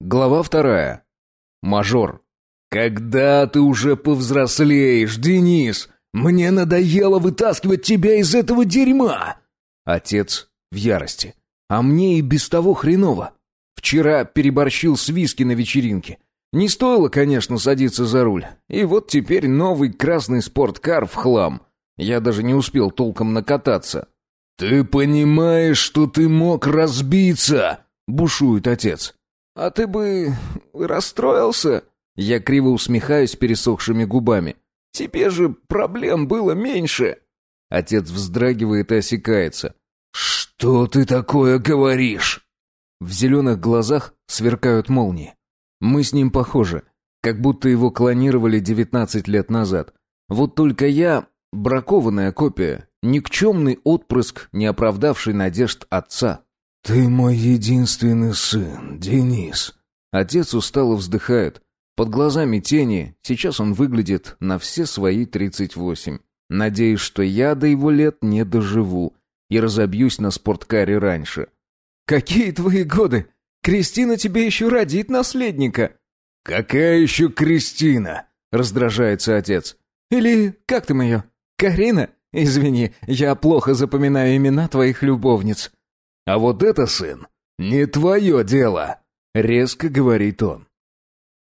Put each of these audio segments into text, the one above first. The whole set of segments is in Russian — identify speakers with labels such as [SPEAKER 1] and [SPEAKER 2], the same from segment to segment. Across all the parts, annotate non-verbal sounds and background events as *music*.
[SPEAKER 1] Глава вторая. Мажор. «Когда ты уже повзрослеешь, Денис? Мне надоело вытаскивать тебя из этого дерьма!» Отец в ярости. А мне и без того хреново. Вчера переборщил с виски на вечеринке. Не стоило, конечно, садиться за руль. И вот теперь новый красный спорткар в хлам. Я даже не успел толком накататься. «Ты понимаешь, что ты мог разбиться?» — бушует отец. «А ты бы расстроился?» Я криво усмехаюсь пересохшими губами. «Тебе же проблем было меньше!» Отец вздрагивает и осекается. «Что ты такое говоришь?» В зеленых глазах сверкают молнии. Мы с ним похожи, как будто его клонировали девятнадцать лет назад. Вот только я — бракованная копия, никчемный отпрыск, не оправдавший надежд отца.
[SPEAKER 2] «Ты мой единственный сын, Денис».
[SPEAKER 1] Отец устало вздыхает. Под глазами тени, сейчас он выглядит на все свои тридцать восемь. Надеюсь, что я до его лет не доживу и разобьюсь на спорткаре раньше. «Какие твои годы? Кристина тебе еще родит наследника!»
[SPEAKER 2] «Какая еще Кристина?» — раздражается отец.
[SPEAKER 1] «Или как там ее? Карина? Извини, я плохо запоминаю имена твоих любовниц».
[SPEAKER 2] «А вот это, сын, не твое дело!» — резко говорит он.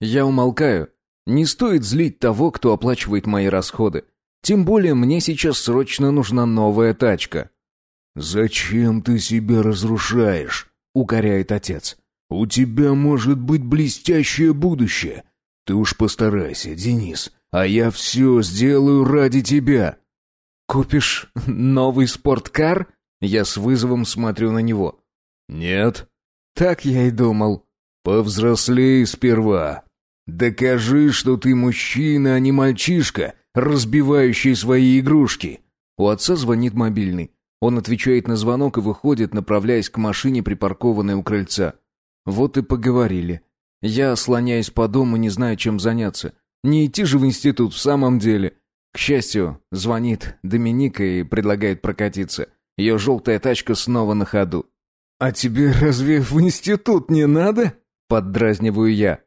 [SPEAKER 1] Я умолкаю. Не стоит злить того, кто оплачивает мои расходы. Тем более мне сейчас срочно нужна новая тачка.
[SPEAKER 2] «Зачем ты себя разрушаешь?» — укоряет отец. «У тебя может быть блестящее будущее. Ты уж постарайся, Денис, а я все сделаю ради тебя».
[SPEAKER 1] «Купишь новый спорткар?» Я с вызовом смотрю на него.
[SPEAKER 2] «Нет».
[SPEAKER 1] «Так я и думал».
[SPEAKER 2] «Повзрослей сперва. Докажи, что ты мужчина, а не мальчишка, разбивающий свои игрушки».
[SPEAKER 1] У отца звонит мобильный. Он отвечает на звонок и выходит, направляясь к машине, припаркованной у крыльца. Вот и поговорили. Я слоняюсь по дому, не знаю, чем заняться. Не идти же в институт в самом деле. К счастью, звонит Доминика и предлагает прокатиться. Ее желтая тачка снова на ходу. «А тебе разве в институт не надо?» — поддразниваю я.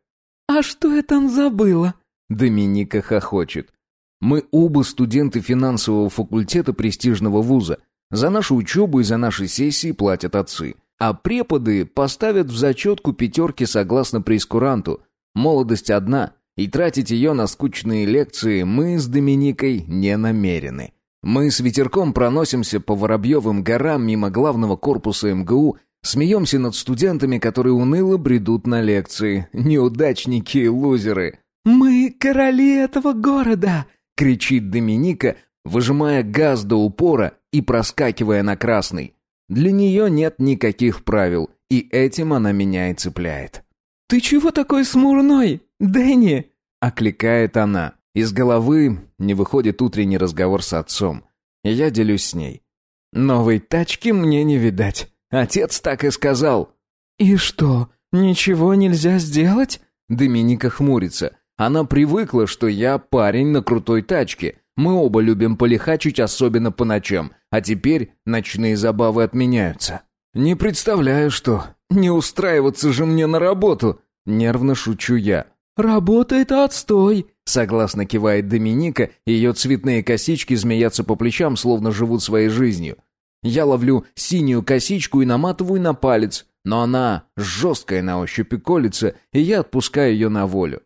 [SPEAKER 3] «А что я там забыла?»
[SPEAKER 1] Доминика хохочет. «Мы оба студенты финансового факультета престижного вуза. За нашу учебу и за наши сессии платят отцы. А преподы поставят в зачетку пятерки согласно прескуранту. Молодость одна, и тратить ее на скучные лекции мы с Доминикой не намерены. Мы с ветерком проносимся по Воробьевым горам мимо главного корпуса МГУ, смеемся над студентами, которые уныло бредут на лекции. Неудачники и лузеры.
[SPEAKER 3] «Мы короли этого города!»
[SPEAKER 1] — кричит Доминика, выжимая газ до упора и проскакивая на красный. Для нее нет никаких правил, и этим она меня и цепляет.
[SPEAKER 3] «Ты чего такой смурной, Дэнни?»
[SPEAKER 1] — окликает она. Из головы не выходит утренний разговор с отцом. И я делюсь с ней. «Новой тачки мне не видать. Отец так и сказал».
[SPEAKER 3] «И что, ничего нельзя сделать?»
[SPEAKER 1] Доминика хмурится. Она привыкла, что я парень на крутой тачке. Мы оба любим полихачить, особенно по ночам. А теперь ночные забавы отменяются. Не представляю, что. Не устраиваться же мне на работу. Нервно шучу я.
[SPEAKER 3] «Работа — это отстой!»
[SPEAKER 1] Согласно кивает Доминика, ее цветные косички змеятся по плечам, словно живут своей жизнью. Я ловлю синюю косичку и наматываю на палец, но она жесткая на ощупь и колется, и я отпускаю ее на волю.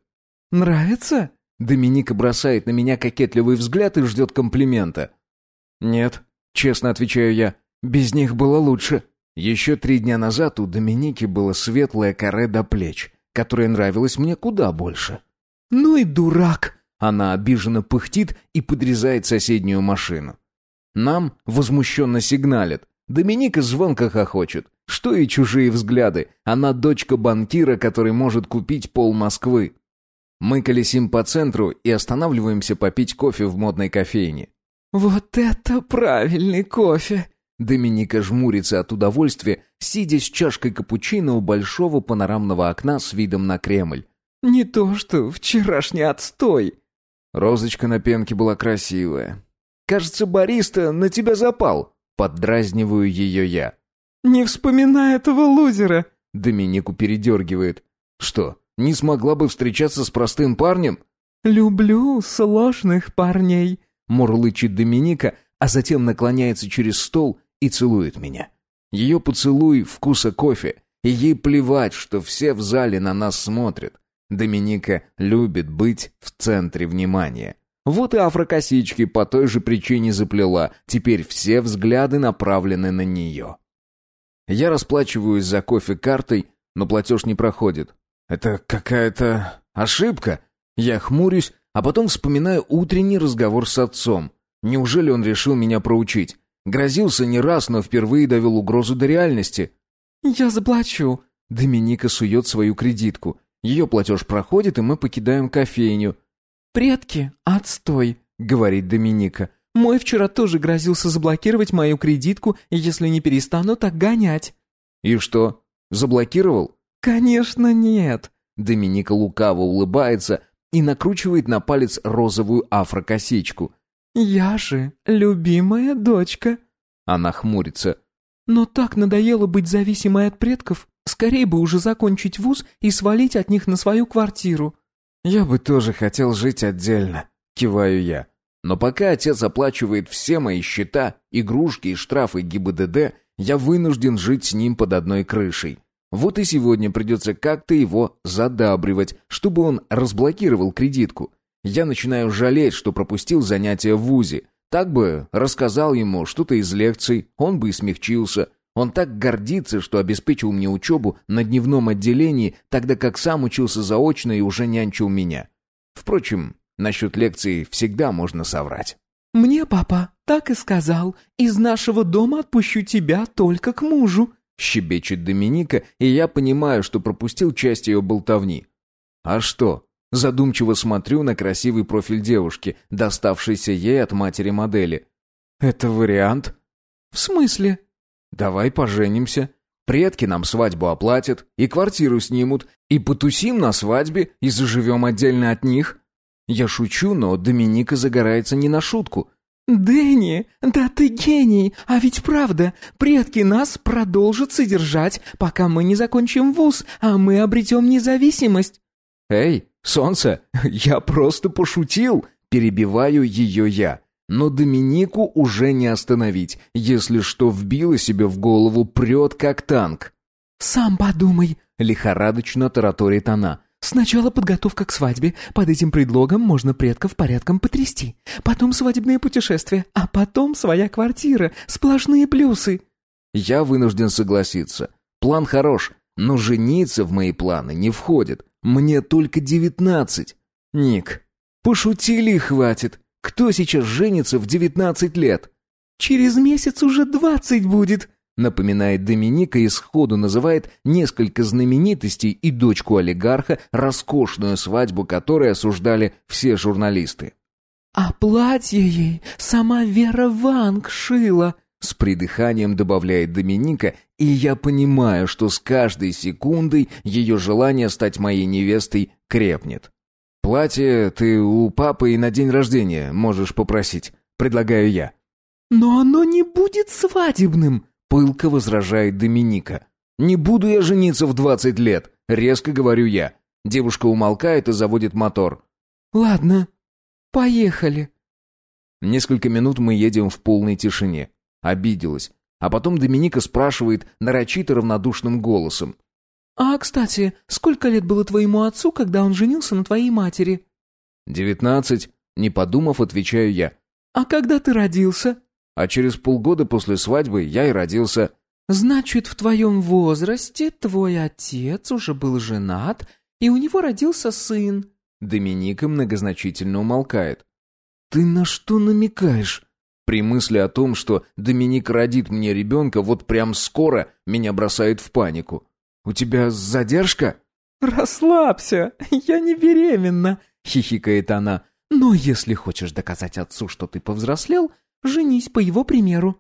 [SPEAKER 3] «Нравится?»
[SPEAKER 1] Доминика бросает на меня кокетливый взгляд и ждет комплимента. «Нет», — честно отвечаю я, — «без них было лучше». Еще три дня назад у Доминики было светлое каре до плеч которая нравилась мне куда больше.
[SPEAKER 3] «Ну и дурак!»
[SPEAKER 1] Она обиженно пыхтит и подрезает соседнюю машину. Нам возмущенно сигналят. Доминика звонко хохочет. Что и чужие взгляды. Она дочка банкира, который может купить пол Москвы. Мы колесим по центру и останавливаемся попить кофе в модной кофейне.
[SPEAKER 3] «Вот это правильный кофе!»
[SPEAKER 1] Доминика жмурится от удовольствия, сидя с чашкой капучино у большого панорамного окна с видом на Кремль.
[SPEAKER 3] «Не то что вчерашний отстой!»
[SPEAKER 1] Розочка на пенке была красивая. «Кажется, бариста на тебя запал!» Поддразниваю ее я.
[SPEAKER 3] «Не вспоминай этого лузера!»
[SPEAKER 1] Доминику передергивает. Что, не смогла бы встречаться с простым парнем?
[SPEAKER 3] «Люблю сложных парней», —
[SPEAKER 1] мурлычет Доминика, а затем наклоняется через стол и целует меня. Ее поцелуй вкуса кофе, и ей плевать, что все в зале на нас смотрят. Доминика любит быть в центре внимания. Вот и афрокосички по той же причине заплела, теперь все взгляды направлены на нее. Я расплачиваюсь за кофе картой, но платеж не проходит. Это какая-то ошибка. Я хмурюсь, а потом вспоминаю утренний разговор с отцом. Неужели он решил меня проучить? Грозился не раз, но впервые довел угрозу до реальности.
[SPEAKER 3] «Я заплачу».
[SPEAKER 1] Доминика сует свою кредитку. Ее платеж проходит, и мы покидаем кофейню.
[SPEAKER 3] «Предки, отстой», — говорит Доминика. «Мой вчера тоже грозился заблокировать мою кредитку, если не перестану так гонять».
[SPEAKER 1] «И что, заблокировал?»
[SPEAKER 3] «Конечно нет».
[SPEAKER 1] Доминика лукаво улыбается и накручивает на палец розовую афрокосичку.
[SPEAKER 3] «Я же любимая дочка».
[SPEAKER 1] Она хмурится.
[SPEAKER 3] «Но так надоело быть зависимой от предков. Скорее бы уже закончить вуз и свалить от них на свою квартиру».
[SPEAKER 1] «Я бы тоже хотел жить отдельно», — киваю я. Но пока отец оплачивает все мои счета, игрушки и штрафы ГИБДД, я вынужден жить с ним под одной крышей. Вот и сегодня придется как-то его задабривать, чтобы он разблокировал кредитку. Я начинаю жалеть, что пропустил занятия в ВУЗе. Так бы рассказал ему что-то из лекций, он бы и смягчился. Он так гордится, что обеспечил мне учебу на дневном отделении, тогда как сам учился заочно и уже нянчил меня. Впрочем, насчет лекций всегда можно соврать.
[SPEAKER 3] «Мне папа так и сказал. Из нашего дома отпущу тебя только к мужу»,
[SPEAKER 1] щебечет Доминика, и я понимаю, что пропустил часть ее болтовни. А что? Задумчиво смотрю на красивый профиль девушки, доставшийся ей от матери модели. Это вариант?
[SPEAKER 3] В смысле?
[SPEAKER 1] Давай поженимся. Предки нам свадьбу оплатят, и квартиру снимут, и потусим на свадьбе, и заживем отдельно от них. Я шучу, но Доминика загорается не на шутку.
[SPEAKER 3] «Дэнни, да ты гений! А ведь правда, предки нас продолжат содержать, пока мы не закончим вуз, а мы обретем независимость».
[SPEAKER 1] «Эй, солнце, *laughs* я просто пошутил!» Перебиваю ее я. Но Доминику уже не остановить, если что вбило себе в голову, прет как танк.
[SPEAKER 3] «Сам подумай», — лихорадочно тараторит она. Сначала подготовка к свадьбе. Под этим предлогом можно предков порядком потрясти. Потом свадебное путешествие. А потом своя квартира. Сплошные плюсы.
[SPEAKER 1] Я вынужден согласиться. План хорош, но жениться в мои планы не входит. Мне только девятнадцать. Ник, пошутили и хватит. Кто сейчас женится в девятнадцать лет?
[SPEAKER 3] Через месяц уже двадцать будет,
[SPEAKER 1] Напоминает Доминика и сходу называет несколько знаменитостей и дочку олигарха, роскошную свадьбу которой осуждали все журналисты.
[SPEAKER 3] «А платье ей сама Вера Ванг шила»,
[SPEAKER 1] с придыханием добавляет Доминика, и я понимаю, что с каждой секундой ее желание стать моей невестой крепнет. «Платье ты у папы и на день рождения можешь попросить», — предлагаю я.
[SPEAKER 3] «Но оно не будет свадебным»,
[SPEAKER 1] Пылко возражает Доминика. «Не буду я жениться в двадцать лет», — резко говорю я. Девушка умолкает и заводит мотор.
[SPEAKER 3] «Ладно, поехали».
[SPEAKER 1] Несколько минут мы едем в полной тишине. Обиделась. А потом Доминика спрашивает нарочито равнодушным голосом.
[SPEAKER 3] «А, кстати, сколько лет было твоему отцу, когда он женился на твоей матери?»
[SPEAKER 1] «Девятнадцать», — не подумав, отвечаю я.
[SPEAKER 3] «А когда ты родился?»
[SPEAKER 1] А через полгода после свадьбы я и родился.
[SPEAKER 3] Значит, в твоем возрасте твой отец уже был женат, и у него родился сын.
[SPEAKER 1] Доминика многозначительно умолкает. Ты на что намекаешь? При мысли о том, что Доминик родит мне ребенка вот прям скоро, меня бросает в панику. У тебя задержка?
[SPEAKER 3] Расслабься, я не беременна, хихикает она. Но если хочешь доказать отцу, что ты повзрослел, Женись по его примеру».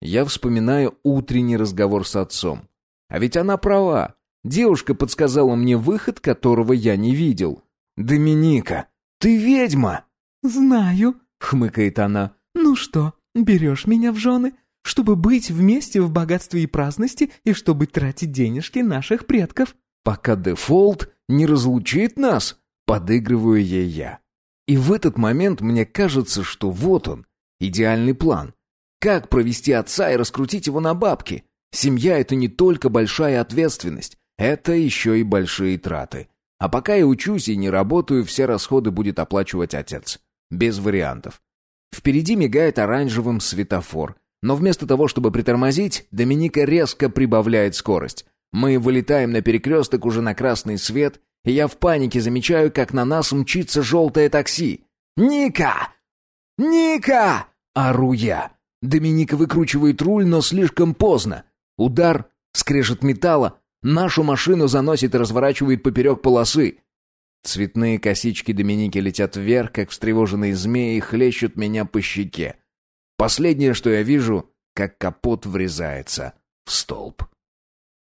[SPEAKER 1] Я вспоминаю утренний разговор с отцом. А ведь она права. Девушка подсказала мне выход, которого я не видел. «Доминика, ты ведьма!»
[SPEAKER 3] «Знаю», — хмыкает она. «Ну что, берешь меня в жены, чтобы быть вместе в богатстве и праздности и чтобы тратить денежки наших предков?»
[SPEAKER 1] пока дефолт не разлучит нас, подыгрываю ей я. И в этот момент мне кажется, что вот он, идеальный план. Как провести отца и раскрутить его на бабки? Семья — это не только большая ответственность, это еще и большие траты. А пока я учусь и не работаю, все расходы будет оплачивать отец. Без вариантов. Впереди мигает оранжевым светофор. Но вместо того, чтобы притормозить, Доминика резко прибавляет скорость. Мы вылетаем на перекресток уже на красный свет, и я в панике замечаю, как на нас мчится желтое такси. «Ника! Ника!» — ору я. Доминика выкручивает руль, но слишком поздно. Удар, скрежет металла, нашу машину заносит и разворачивает поперек полосы. Цветные косички Доминики летят вверх, как встревоженные змеи, и хлещут меня по щеке. Последнее, что я вижу, как капот врезается в столб.